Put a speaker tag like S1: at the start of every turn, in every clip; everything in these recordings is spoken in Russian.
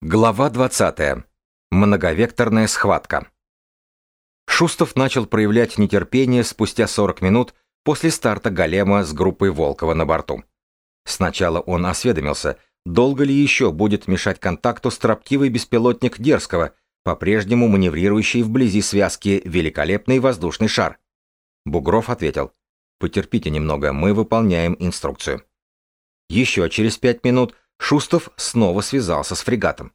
S1: Глава 20. Многовекторная схватка. Шустов начал проявлять нетерпение спустя 40 минут после старта голема с группой Волкова на борту. Сначала он осведомился, долго ли еще будет мешать контакту строптивый беспилотник Дерзкого, по-прежнему маневрирующий вблизи связки великолепный воздушный шар. Бугров ответил, «Потерпите немного, мы выполняем инструкцию». Еще через пять минут Шустов снова связался с фрегатом.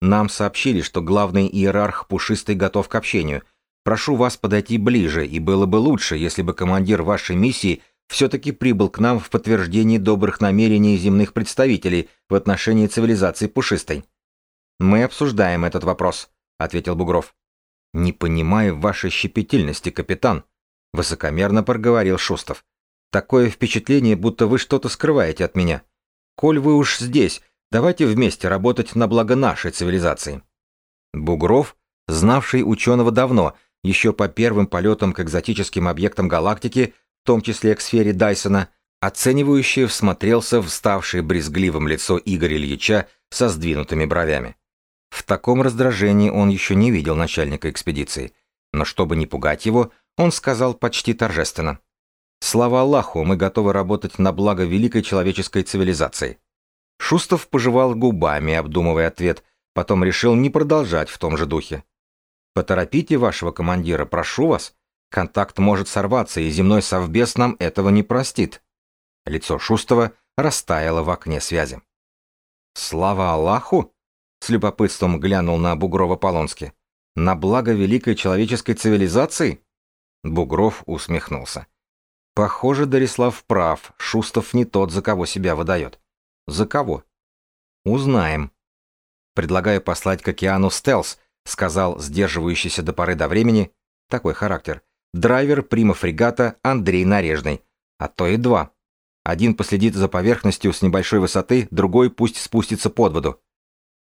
S1: Нам сообщили, что главный иерарх Пушистый готов к общению. Прошу вас подойти ближе, и было бы лучше, если бы командир вашей миссии все-таки прибыл к нам в подтверждении добрых намерений земных представителей в отношении цивилизации Пушистой. Мы обсуждаем этот вопрос, ответил Бугров. Не понимаю вашей щепетильности, капитан, высокомерно проговорил Шустов. Такое впечатление, будто вы что-то скрываете от меня. Коль вы уж здесь, давайте вместе работать на благо нашей цивилизации. Бугров, знавший ученого давно, еще по первым полетам к экзотическим объектам галактики, в том числе к сфере Дайсона, оценивающе всмотрелся в ставшее брезгливым лицо Игоря Ильича со сдвинутыми бровями. В таком раздражении он еще не видел начальника экспедиции, но чтобы не пугать его, он сказал почти торжественно. Слава Аллаху, мы готовы работать на благо великой человеческой цивилизации. Шустов пожевал губами, обдумывая ответ, потом решил не продолжать в том же духе. Поторопите вашего командира, прошу вас. Контакт может сорваться, и земной совбез нам этого не простит. Лицо Шустова растаяло в окне связи. Слава Аллаху! С любопытством глянул на Бугрова Полонски. На благо великой человеческой цивилизации? Бугров усмехнулся. Похоже, Дарислав прав, Шустов не тот, за кого себя выдает. За кого? Узнаем. Предлагаю послать к океану Стелс, сказал сдерживающийся до поры до времени, такой характер, драйвер прима фрегата Андрей Нарежный, а то и два. Один последит за поверхностью с небольшой высоты, другой пусть спустится под воду.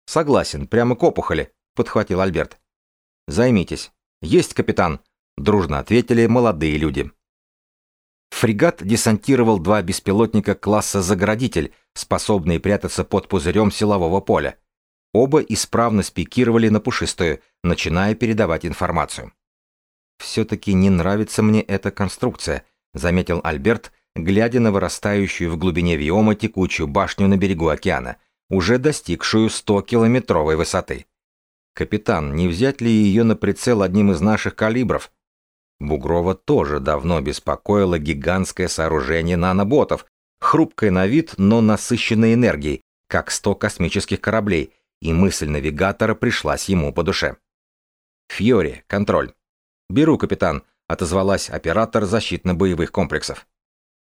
S1: Согласен, прямо к опухоли, подхватил Альберт. Займитесь. Есть, капитан, дружно ответили молодые люди. Фрегат десантировал два беспилотника класса «Заградитель», способные прятаться под пузырем силового поля. Оба исправно спикировали на пушистую, начиная передавать информацию. «Все-таки не нравится мне эта конструкция», — заметил Альберт, глядя на вырастающую в глубине Виома текучую башню на берегу океана, уже достигшую 100-километровой высоты. «Капитан, не взять ли ее на прицел одним из наших калибров?» Бугрова тоже давно беспокоило гигантское сооружение наноботов, хрупкое на вид, но насыщенной энергией, как сто космических кораблей, и мысль навигатора пришлась ему по душе. «Фьори, контроль». «Беру, капитан», — отозвалась оператор защитно-боевых комплексов.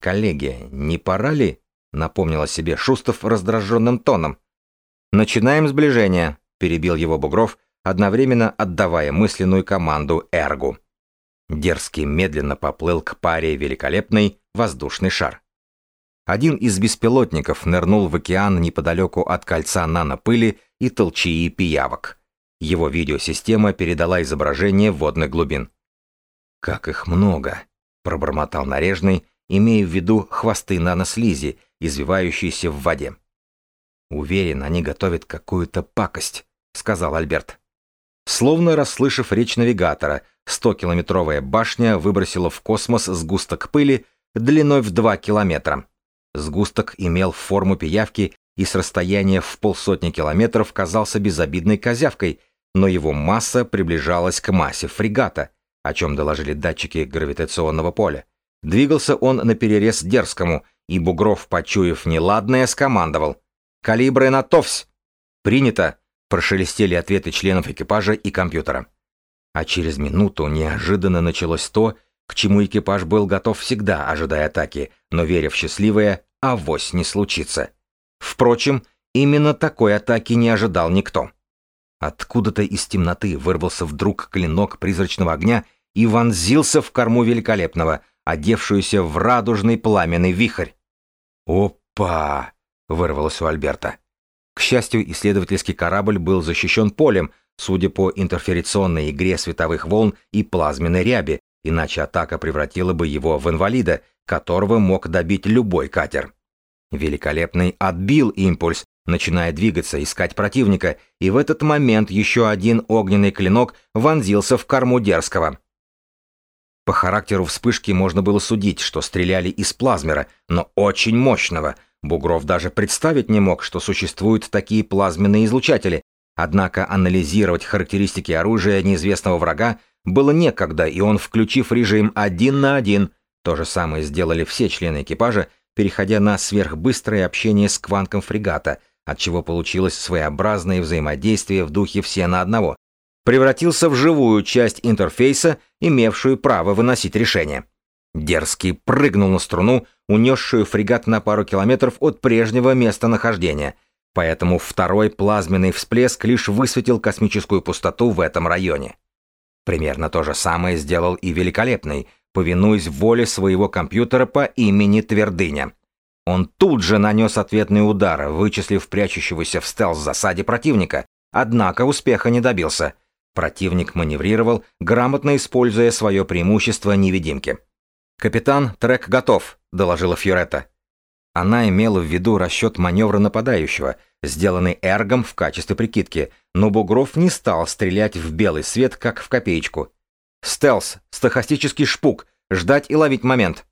S1: «Коллеги, не пора ли?» — напомнила себе Шустов раздраженным тоном. «Начинаем сближение», — перебил его Бугров, одновременно отдавая мысленную команду Эргу. Дерзкий медленно поплыл к паре великолепный воздушный шар. Один из беспилотников нырнул в океан неподалеку от кольца нанопыли и толчии пиявок. Его видеосистема передала изображение водных глубин. «Как их много!» — пробормотал Нарежный, имея в виду хвосты нанослизи, извивающиеся в воде. «Уверен, они готовят какую-то пакость», — сказал Альберт. Словно расслышав речь навигатора, 100-километровая башня выбросила в космос сгусток пыли длиной в 2 километра. Сгусток имел форму пиявки и с расстояния в полсотни километров казался безобидной козявкой, но его масса приближалась к массе фрегата, о чем доложили датчики гравитационного поля. Двигался он на перерез дерзкому, и Бугров, почуяв неладное, скомандовал. «Калибры на ТОВС!» «Принято!» – прошелестели ответы членов экипажа и компьютера. А через минуту неожиданно началось то, к чему экипаж был готов всегда, ожидая атаки, но веря в счастливое «авось не случится». Впрочем, именно такой атаки не ожидал никто. Откуда-то из темноты вырвался вдруг клинок призрачного огня и вонзился в корму великолепного, одевшуюся в радужный пламенный вихрь. «Опа!» — вырвалось у Альберта. К счастью, исследовательский корабль был защищен полем, судя по интерферационной игре световых волн и плазменной ряби, иначе атака превратила бы его в инвалида, которого мог добить любой катер. Великолепный отбил импульс, начиная двигаться, искать противника, и в этот момент еще один огненный клинок вонзился в корму дерзкого. По характеру вспышки можно было судить, что стреляли из плазмера, но очень мощного. Бугров даже представить не мог, что существуют такие плазменные излучатели. Однако анализировать характеристики оружия неизвестного врага было некогда, и он, включив режим один на один, то же самое сделали все члены экипажа, переходя на сверхбыстрое общение с кванком фрегата, от чего получилось своеобразное взаимодействие в духе все на одного, превратился в живую часть интерфейса, имевшую право выносить решения. Дерзкий прыгнул на струну, унесшую фрегат на пару километров от прежнего местонахождения, поэтому второй плазменный всплеск лишь высветил космическую пустоту в этом районе. Примерно то же самое сделал и Великолепный, повинуясь воле своего компьютера по имени Твердыня. Он тут же нанес ответный удар, вычислив прячущегося в стелс-засаде противника, однако успеха не добился. Противник маневрировал, грамотно используя свое преимущество невидимки. «Капитан, трек готов», — доложила Фьюретта. Она имела в виду расчет маневра нападающего, сделанный Эргом в качестве прикидки, но Бугров не стал стрелять в белый свет, как в копеечку. «Стелс, стохастический шпук, ждать и ловить момент».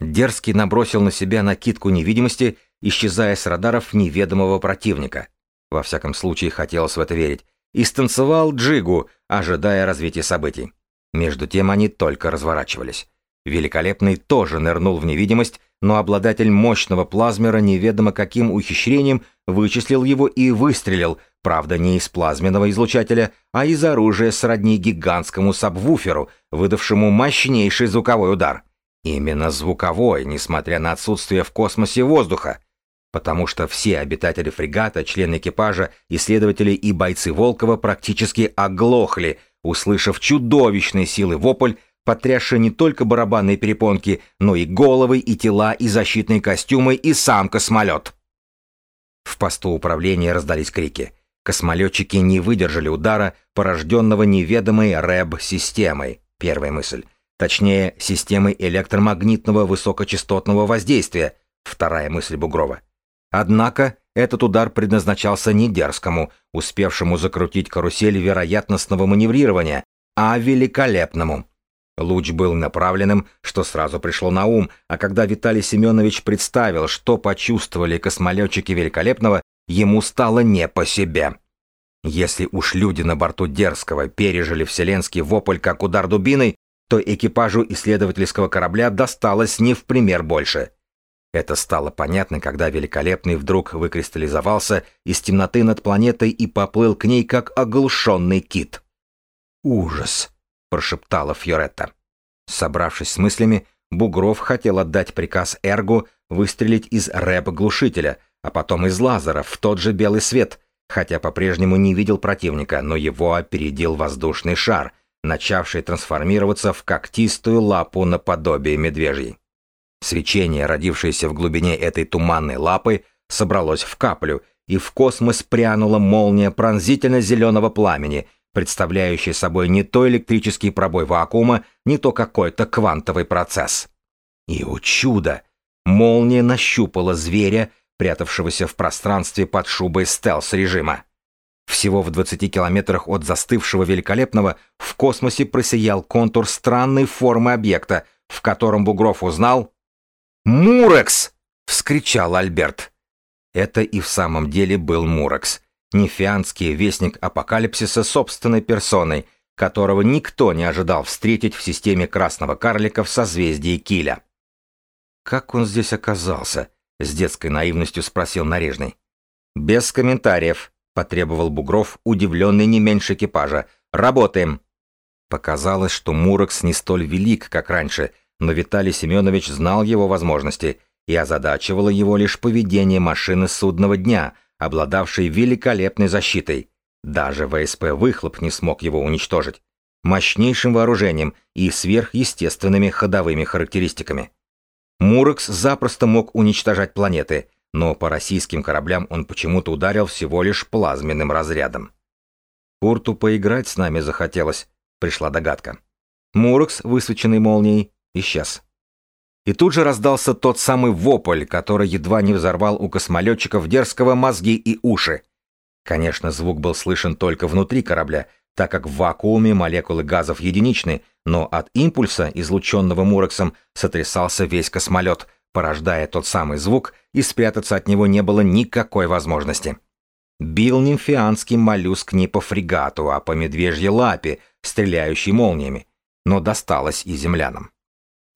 S1: Дерзкий набросил на себя накидку невидимости, исчезая с радаров неведомого противника. Во всяком случае, хотелось в это верить. И станцевал джигу, ожидая развития событий. Между тем они только разворачивались. Великолепный тоже нырнул в невидимость, но обладатель мощного плазмера неведомо каким ухищрением вычислил его и выстрелил, правда не из плазменного излучателя, а из оружия сродни гигантскому сабвуферу, выдавшему мощнейший звуковой удар. Именно звуковой, несмотря на отсутствие в космосе воздуха. Потому что все обитатели фрегата, члены экипажа, исследователи и бойцы Волкова практически оглохли, услышав чудовищные силы вопль, потрясший не только барабанные перепонки, но и головы, и тела, и защитные костюмы, и сам космолет. В посту управления раздались крики. Космолетчики не выдержали удара, порожденного неведомой РЭБ-системой. Первая мысль. Точнее, системой электромагнитного высокочастотного воздействия. Вторая мысль Бугрова. Однако этот удар предназначался не дерзкому, успевшему закрутить карусель вероятностного маневрирования, а великолепному. Луч был направленным, что сразу пришло на ум, а когда Виталий Семенович представил, что почувствовали космолетчики Великолепного, ему стало не по себе. Если уж люди на борту Дерзкого пережили вселенский вопль как удар дубиной, то экипажу исследовательского корабля досталось не в пример больше. Это стало понятно, когда Великолепный вдруг выкристаллизовался из темноты над планетой и поплыл к ней, как оглушенный кит. «Ужас!» Прошептала Фьоретта. Собравшись с мыслями, Бугров хотел отдать приказ Эргу выстрелить из рэп-глушителя, а потом из лазера в тот же белый свет, хотя по-прежнему не видел противника, но его опередил воздушный шар, начавший трансформироваться в когтистую лапу наподобие медвежьей. Свечение, родившееся в глубине этой туманной лапы, собралось в каплю, и в космос прянула молния пронзительно-зеленого пламени, представляющий собой не то электрический пробой вакуума, не то какой-то квантовый процесс. И, о чудо! Молния нащупала зверя, прятавшегося в пространстве под шубой стелс-режима. Всего в 20 километрах от застывшего великолепного в космосе просиял контур странной формы объекта, в котором Бугров узнал «Мурекс!» — вскричал Альберт. Это и в самом деле был Мурекс, Нефианский вестник апокалипсиса собственной персоной, которого никто не ожидал встретить в системе красного карлика в созвездии Киля. «Как он здесь оказался?» — с детской наивностью спросил Нарежный. «Без комментариев», — потребовал Бугров, удивленный не меньше экипажа. «Работаем!» Показалось, что Мурекс не столь велик, как раньше, но Виталий Семенович знал его возможности, и озадачивало его лишь поведение машины судного дня, обладавший великолепной защитой. Даже ВСП-выхлоп не смог его уничтожить. Мощнейшим вооружением и сверхъестественными ходовыми характеристиками. Мурекс запросто мог уничтожать планеты, но по российским кораблям он почему-то ударил всего лишь плазменным разрядом. Курту поиграть с нами захотелось, пришла догадка. Мурекс, высвеченный молнией, исчез. И тут же раздался тот самый вопль, который едва не взорвал у космолетчиков дерзкого мозги и уши. Конечно, звук был слышен только внутри корабля, так как в вакууме молекулы газов единичны, но от импульса, излученного Мурексом, сотрясался весь космолет, порождая тот самый звук, и спрятаться от него не было никакой возможности. Бил нимфианский моллюск не по фрегату, а по медвежьей лапе, стреляющей молниями, но досталось и землянам.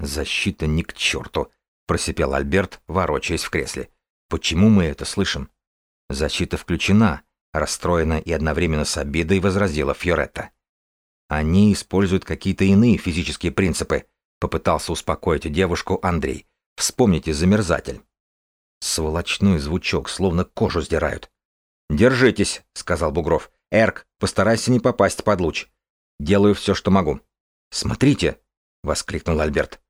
S1: «Защита ни к черту», — просипел Альберт, ворочаясь в кресле. «Почему мы это слышим?» «Защита включена», — расстроена и одновременно с обидой возразила Фьоретта. «Они используют какие-то иные физические принципы», — попытался успокоить девушку Андрей. «Вспомните замерзатель». Сволочной звучок, словно кожу сдирают. «Держитесь», — сказал Бугров. «Эрк, постарайся не попасть под луч. Делаю все, что могу». «Смотрите!» — воскликнул Альберт.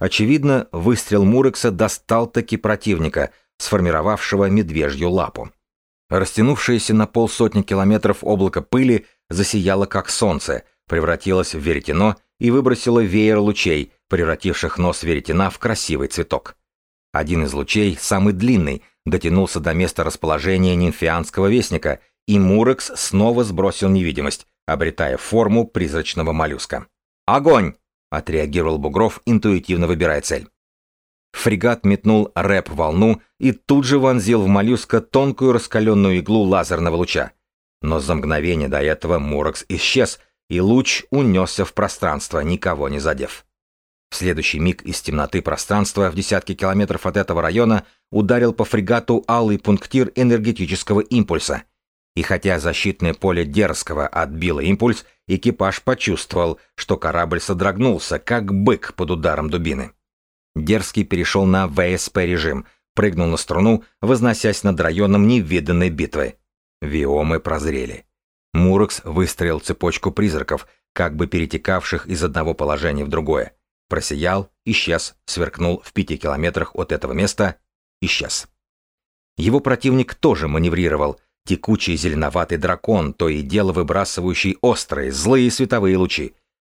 S1: Очевидно, выстрел Мурекса достал-таки противника, сформировавшего медвежью лапу. Растянувшееся на полсотни километров облако пыли засияло как солнце, превратилось в веретено и выбросило веер лучей, превративших нос веретена в красивый цветок. Один из лучей, самый длинный, дотянулся до места расположения нимфианского вестника, и Мурекс снова сбросил невидимость, обретая форму призрачного моллюска. «Огонь!» — отреагировал Бугров, интуитивно выбирая цель. Фрегат метнул рэп-волну и тут же вонзил в моллюска тонкую раскаленную иглу лазерного луча. Но за мгновение до этого Мурекс исчез, и луч унесся в пространство, никого не задев. В следующий миг из темноты пространства в десятки километров от этого района ударил по фрегату алый пунктир энергетического импульса, и хотя защитное поле дерзкого отбило импульс, экипаж почувствовал, что корабль содрогнулся, как бык под ударом дубины. Дерзкий перешел на ВСП-режим, прыгнул на струну, возносясь над районом невиданной битвы. Виомы прозрели. Мурекс выстроил цепочку призраков, как бы перетекавших из одного положения в другое. Просиял, исчез, сверкнул в пяти километрах от этого места, исчез. Его противник тоже маневрировал, Текучий зеленоватый дракон, то и дело выбрасывающий острые, злые световые лучи.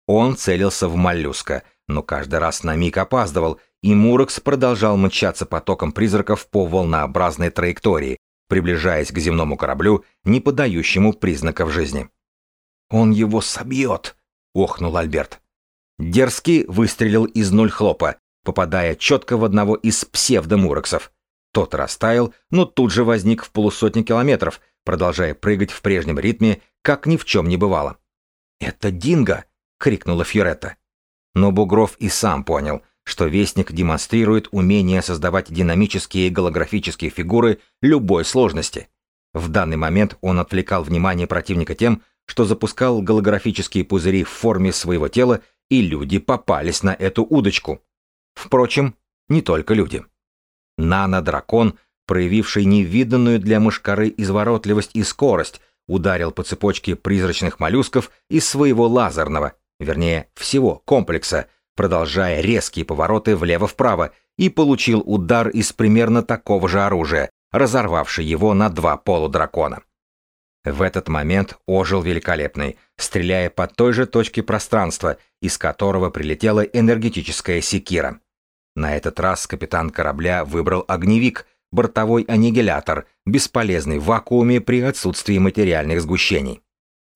S1: Он целился в моллюска, но каждый раз на миг опаздывал, и Мурекс продолжал мчаться потоком призраков по волнообразной траектории, приближаясь к земному кораблю, не подающему признаков жизни. «Он его собьет!» — охнул Альберт. Дерзкий выстрелил из нуль хлопа, попадая четко в одного из псевдомурексов. Тот растаял, но тут же возник в полусотни километров, продолжая прыгать в прежнем ритме, как ни в чем не бывало. «Это Динго!» — крикнула Фьюретта. Но Бугров и сам понял, что Вестник демонстрирует умение создавать динамические голографические фигуры любой сложности. В данный момент он отвлекал внимание противника тем, что запускал голографические пузыри в форме своего тела, и люди попались на эту удочку. Впрочем, не только люди. Нано-дракон, проявивший невиданную для мышкары изворотливость и скорость, ударил по цепочке призрачных моллюсков из своего лазерного, вернее, всего комплекса, продолжая резкие повороты влево-вправо, и получил удар из примерно такого же оружия, разорвавший его на два полудракона. В этот момент ожил великолепный, стреляя по той же точке пространства, из которого прилетела энергетическая секира. На этот раз капитан корабля выбрал огневик, бортовой аннигилятор, бесполезный в вакууме при отсутствии материальных сгущений.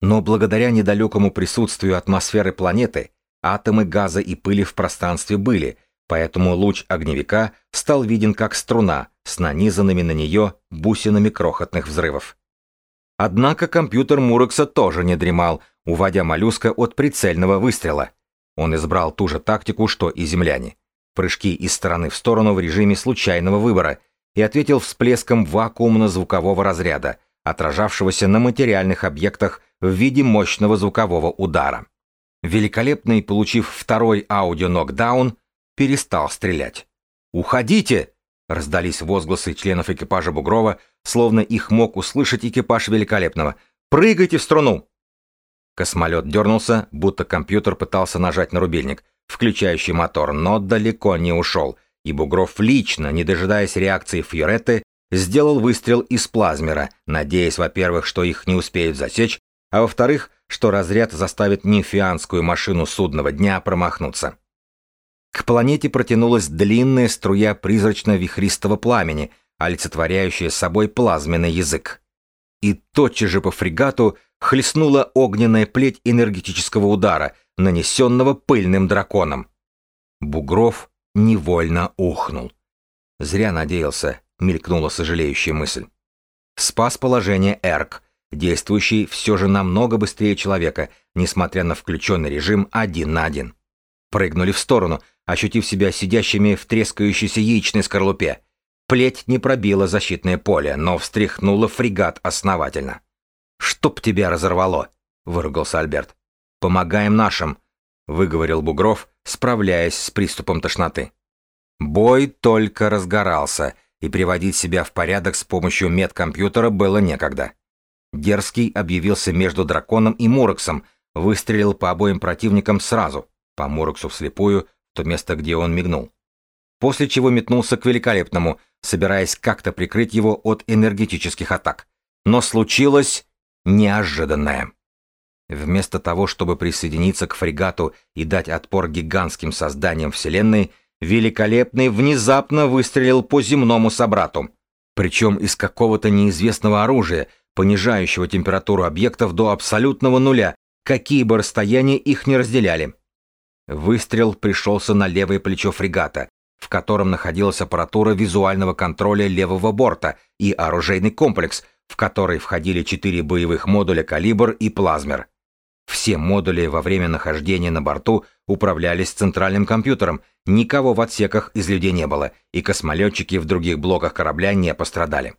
S1: Но благодаря недалекому присутствию атмосферы планеты, атомы газа и пыли в пространстве были, поэтому луч огневика стал виден как струна с нанизанными на нее бусинами крохотных взрывов. Однако компьютер Мурекса тоже не дремал, уводя моллюска от прицельного выстрела. Он избрал ту же тактику, что и земляне прыжки из стороны в сторону в режиме случайного выбора, и ответил всплеском вакуумно-звукового разряда, отражавшегося на материальных объектах в виде мощного звукового удара. Великолепный, получив второй аудио-нокдаун, перестал стрелять. «Уходите!» — раздались возгласы членов экипажа Бугрова, словно их мог услышать экипаж Великолепного. «Прыгайте в струну!» Космолет дернулся, будто компьютер пытался нажать на рубильник — включающий мотор, но далеко не ушел, и Бугров лично, не дожидаясь реакции Фьюретты, сделал выстрел из плазмера, надеясь, во-первых, что их не успеют засечь, а во-вторых, что разряд заставит нимфианскую машину судного дня промахнуться. К планете протянулась длинная струя призрачно-вихристого пламени, олицетворяющая собой плазменный язык. И тотчас же по фрегату хлестнула огненная плеть энергетического удара, нанесенного пыльным драконом. Бугров невольно ухнул. Зря надеялся, мелькнула сожалеющая мысль. Спас положение Эрк, действующий все же намного быстрее человека, несмотря на включенный режим один на один. Прыгнули в сторону, ощутив себя сидящими в трескающейся яичной скорлупе. Плеть не пробила защитное поле, но встряхнула фрегат основательно. «Чтоб тебя разорвало!» — выругался Альберт. «Помогаем нашим!» — выговорил Бугров, справляясь с приступом тошноты. Бой только разгорался, и приводить себя в порядок с помощью медкомпьютера было некогда. Дерзкий объявился между драконом и Мурексом, выстрелил по обоим противникам сразу, по Мурексу вслепую, то место, где он мигнул. После чего метнулся к великолепному, собираясь как-то прикрыть его от энергетических атак. Но случилось неожиданное. Вместо того, чтобы присоединиться к фрегату и дать отпор гигантским созданиям Вселенной, Великолепный внезапно выстрелил по земному собрату, причем из какого-то неизвестного оружия, понижающего температуру объектов до абсолютного нуля, какие бы расстояния их не разделяли. Выстрел пришелся на левое плечо фрегата, в котором находилась аппаратура визуального контроля левого борта и оружейный комплекс, в который входили четыре боевых модуля «Калибр» и «Плазмер». Все модули во время нахождения на борту управлялись центральным компьютером, никого в отсеках из людей не было, и космолетчики в других блоках корабля не пострадали.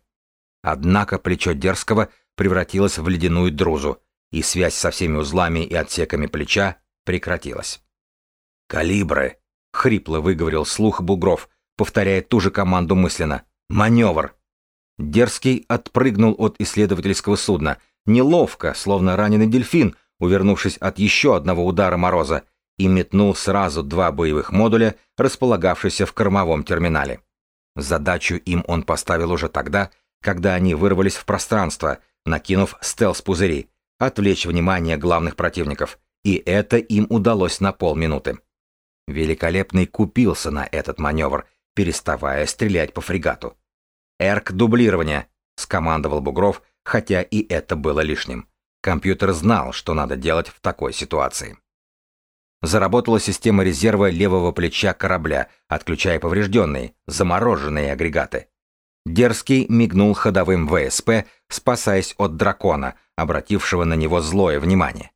S1: Однако плечо Дерзкого превратилось в ледяную друзу, и связь со всеми узлами и отсеками плеча прекратилась. «Калибры!» — хрипло выговорил слух Бугров, повторяя ту же команду мысленно. «Маневр!» Дерзкий отпрыгнул от исследовательского судна, неловко, словно раненый дельфин, увернувшись от еще одного удара Мороза, и метнул сразу два боевых модуля, располагавшиеся в кормовом терминале. Задачу им он поставил уже тогда, когда они вырвались в пространство, накинув стелс-пузыри, отвлечь внимание главных противников, и это им удалось на полминуты. Великолепный купился на этот маневр, переставая стрелять по фрегату. «Эрк дублирования», — скомандовал Бугров, хотя и это было лишним. Компьютер знал, что надо делать в такой ситуации. Заработала система резерва левого плеча корабля, отключая поврежденные, замороженные агрегаты. Дерзкий мигнул ходовым ВСП, спасаясь от дракона, обратившего на него злое внимание.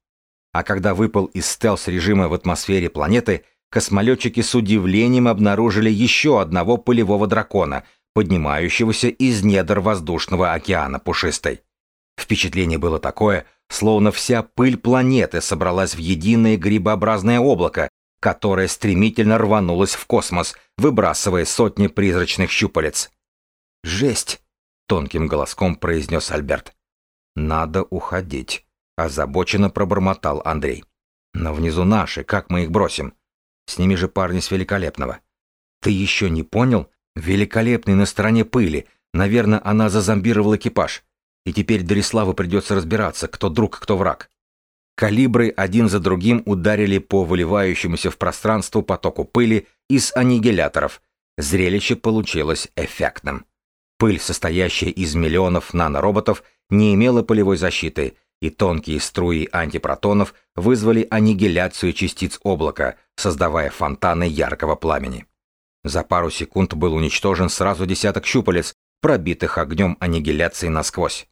S1: А когда выпал из стелс-режима в атмосфере планеты, космолетчики с удивлением обнаружили еще одного полевого дракона, поднимающегося из недр воздушного океана пушистой. Впечатление было такое, словно вся пыль планеты собралась в единое грибообразное облако, которое стремительно рванулось в космос, выбрасывая сотни призрачных щупалец. «Жесть!» — тонким голоском произнес Альберт. «Надо уходить», — озабоченно пробормотал Андрей. «Но внизу наши, как мы их бросим? С ними же парни с Великолепного». «Ты еще не понял? Великолепный на стороне пыли. Наверное, она зазомбировала экипаж и теперь Дариславу придется разбираться, кто друг, кто враг. Калибры один за другим ударили по выливающемуся в пространство потоку пыли из аннигиляторов. Зрелище получилось эффектным. Пыль, состоящая из миллионов нанороботов, не имела полевой защиты, и тонкие струи антипротонов вызвали аннигиляцию частиц облака, создавая фонтаны яркого пламени. За пару секунд был уничтожен сразу десяток щупалец, пробитых огнем аннигиляции насквозь.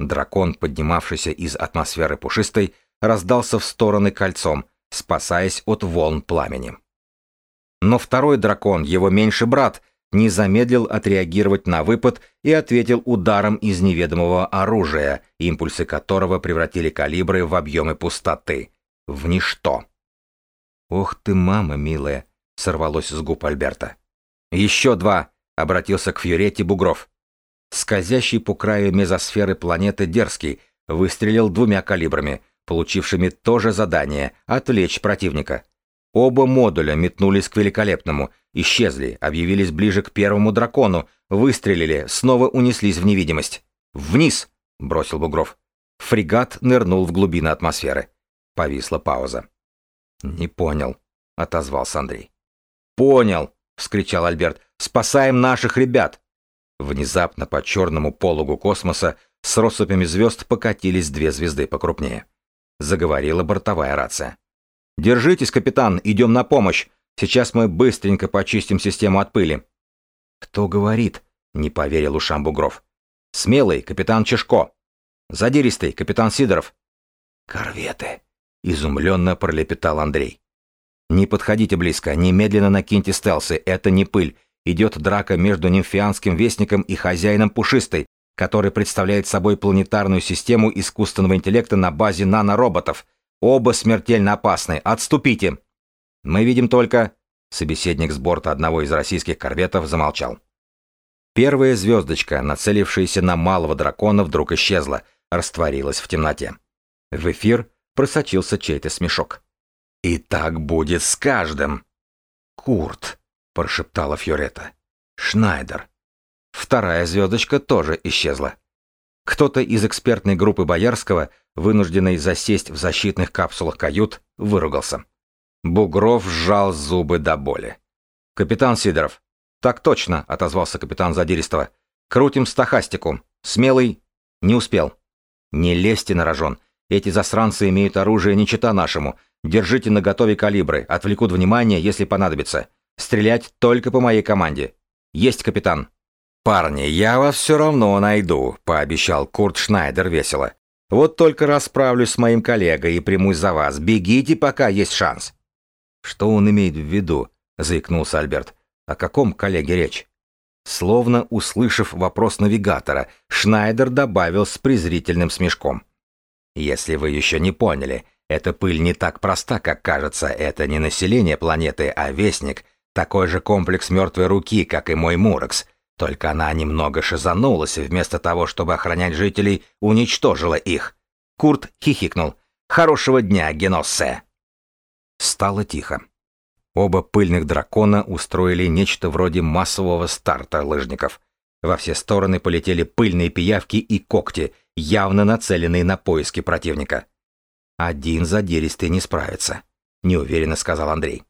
S1: Дракон, поднимавшийся из атмосферы пушистой, раздался в стороны кольцом, спасаясь от волн пламени. Но второй дракон, его меньший брат, не замедлил отреагировать на выпад и ответил ударом из неведомого оружия, импульсы которого превратили калибры в объемы пустоты. В ничто. «Ох ты, мама милая!» — сорвалось с губ Альберта. «Еще два!» — обратился к Фьюретти Бугров скользящий по краю мезосферы планеты Дерзкий, выстрелил двумя калибрами, получившими то же задание — отвлечь противника. Оба модуля метнулись к великолепному, исчезли, объявились ближе к первому дракону, выстрелили, снова унеслись в невидимость. «Вниз!» — бросил Бугров. Фрегат нырнул в глубины атмосферы. Повисла пауза. «Не понял», — отозвался Андрей. «Понял!» — вскричал Альберт. «Спасаем наших ребят!» Внезапно по черному пологу космоса с россыпями звезд покатились две звезды покрупнее. Заговорила бортовая рация. «Держитесь, капитан, идем на помощь. Сейчас мы быстренько почистим систему от пыли». «Кто говорит?» — не поверил ушам Бугров. «Смелый, капитан Чешко. Задиристый, капитан Сидоров». «Корветы», — изумленно пролепетал Андрей. «Не подходите близко, немедленно накиньте стелсы, это не пыль. Идет драка между нимфианским вестником и хозяином Пушистой, который представляет собой планетарную систему искусственного интеллекта на базе нанороботов. Оба смертельно опасны. Отступите!» «Мы видим только...» Собеседник с борта одного из российских корветов замолчал. Первая звездочка, нацелившаяся на малого дракона, вдруг исчезла, растворилась в темноте. В эфир просочился чей-то смешок. «И так будет с каждым!» «Курт!» — прошептала Фьорета. «Шнайдер!» Вторая звездочка тоже исчезла. Кто-то из экспертной группы Боярского, вынужденный засесть в защитных капсулах кают, выругался. Бугров сжал зубы до боли. «Капитан Сидоров». «Так точно», — отозвался капитан Задиристова. «Крутим стахастику. Смелый...» «Не успел». «Не лезьте на рожон. Эти засранцы имеют оружие не чита нашему. Держите на готове калибры, отвлекут внимание, если понадобится. Стрелять только по моей команде. Есть, капитан». «Парни, я вас все равно найду», — пообещал Курт Шнайдер весело. «Вот только расправлюсь с моим коллегой и примусь за вас. Бегите, пока есть шанс». «Что он имеет в виду?» — заикнулся Альберт. «О каком коллеге речь?» Словно услышав вопрос навигатора, Шнайдер добавил с презрительным смешком. «Если вы еще не поняли, эта пыль не так проста, как кажется. Это не население планеты, а вестник. Такой же комплекс мертвой руки, как и мой Мурекс. Только она немного шизанулась и вместо того, чтобы охранять жителей, уничтожила их. Курт хихикнул. «Хорошего дня, Геноссе!» Стало тихо. Оба пыльных дракона устроили нечто вроде массового старта лыжников. Во все стороны полетели пыльные пиявки и когти, явно нацеленные на поиски противника. «Один задиристый не справится», — неуверенно сказал Андрей.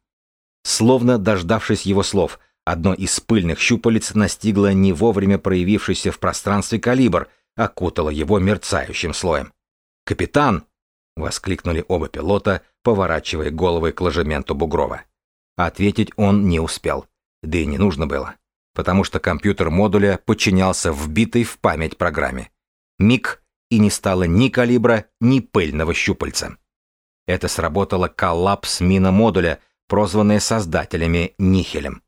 S1: Словно дождавшись его слов, одно из пыльных щупалец настигло не вовремя проявившийся в пространстве калибр, окутало его мерцающим слоем. «Капитан!» — воскликнули оба пилота, поворачивая головы к ложементу Бугрова. Ответить он не успел, да и не нужно было, потому что компьютер модуля подчинялся вбитой в память программе. Миг, и не стало ни калибра, ни пыльного щупальца. Это сработало коллапс мина модуля, прозванное создателями Нихелем.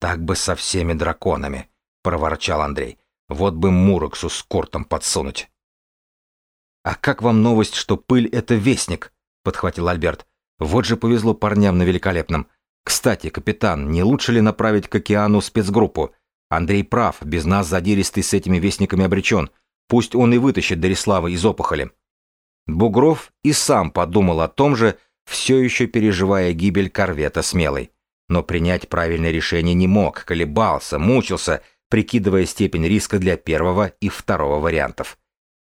S1: «Так бы со всеми драконами», — проворчал Андрей. «Вот бы Муроксу с Куртом подсунуть». «А как вам новость, что пыль — это вестник?» — подхватил Альберт. «Вот же повезло парням на великолепном. Кстати, капитан, не лучше ли направить к океану спецгруппу? Андрей прав, без нас задиристый с этими вестниками обречен. Пусть он и вытащит Дарислава из опухоли». Бугров и сам подумал о том же, все еще переживая гибель корвета смелой. Но принять правильное решение не мог, колебался, мучился, прикидывая степень риска для первого и второго вариантов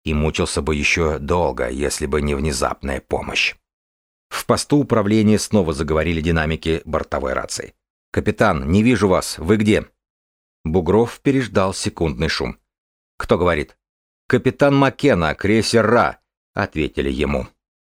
S1: и мучился бы еще долго, если бы не внезапная помощь. В посту управления снова заговорили динамики бортовой рации. «Капитан, не вижу вас. Вы где?» Бугров переждал секундный шум. «Кто говорит?» «Капитан Маккена, крейсер Ра», — ответили ему.